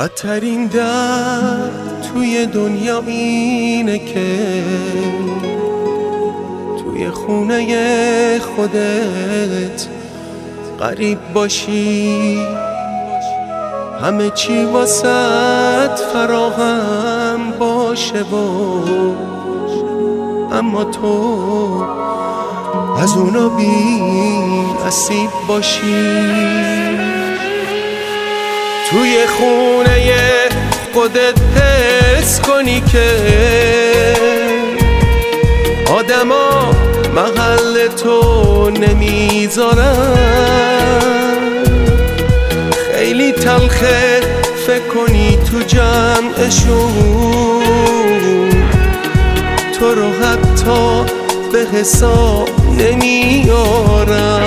بدترین درد توی دنیا اینه که توی خونه خودت قریب باشی. همه چی واسد فراهم باشه و اما تو از اونا بی اسیب باشی. توی خونه خودت حس کنی که آدما محل تو نمی‌ذارن. خیلی تلخه فکر کنی تو جمعشون. تو رو حتی به حساب نمیارن.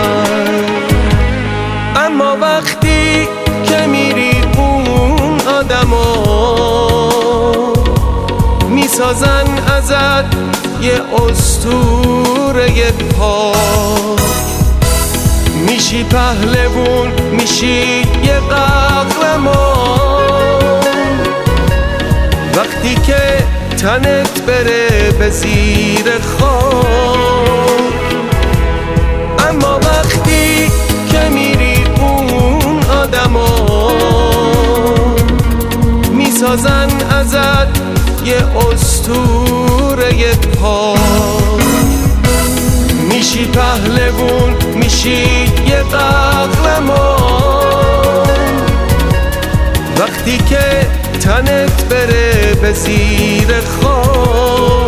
اما وقتی یه استوره پا. میشی پهلوون میشی یه قهرمان. وقتی که تنت بره به زیر خاک. اما وقتی که میری اون آدما می‌سازن ازت یه استور پا میشی پهلوون میشی یه قهرمان وقتی که تنت بره به زیر خاک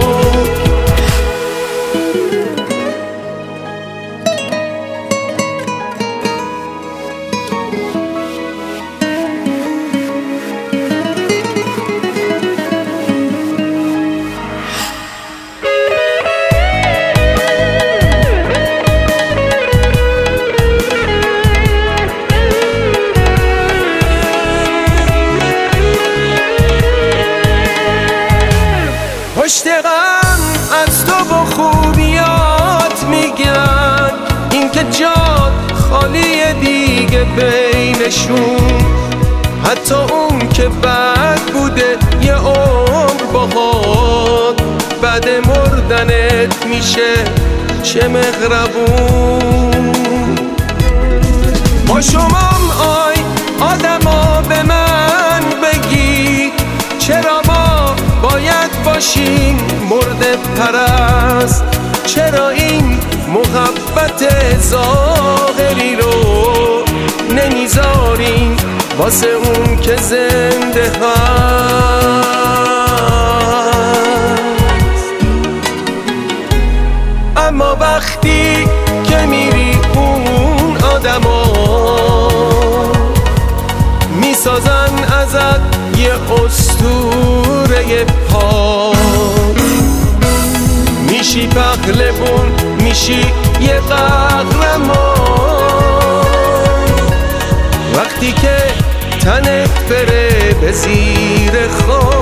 عاشقم از تو با خوبیات میگن. اینکه جاد خالی دیگه بینشون. حتی اون که بد بوده یه عمر باهات. بعد مردنت میشه چه مغربون با شما آی آدما به من بگی. چرا ما باید باشیم؟ مرد پرست چرا این محبت ظاهری رو نمی‌ذاری واسه اون که زنده هست؟ اما وقتی که میری اون آدما می‌سازن ازت یه استوره پا. تقلبون میشی یه قهرمان وقتی که تنت بره به زیر خاک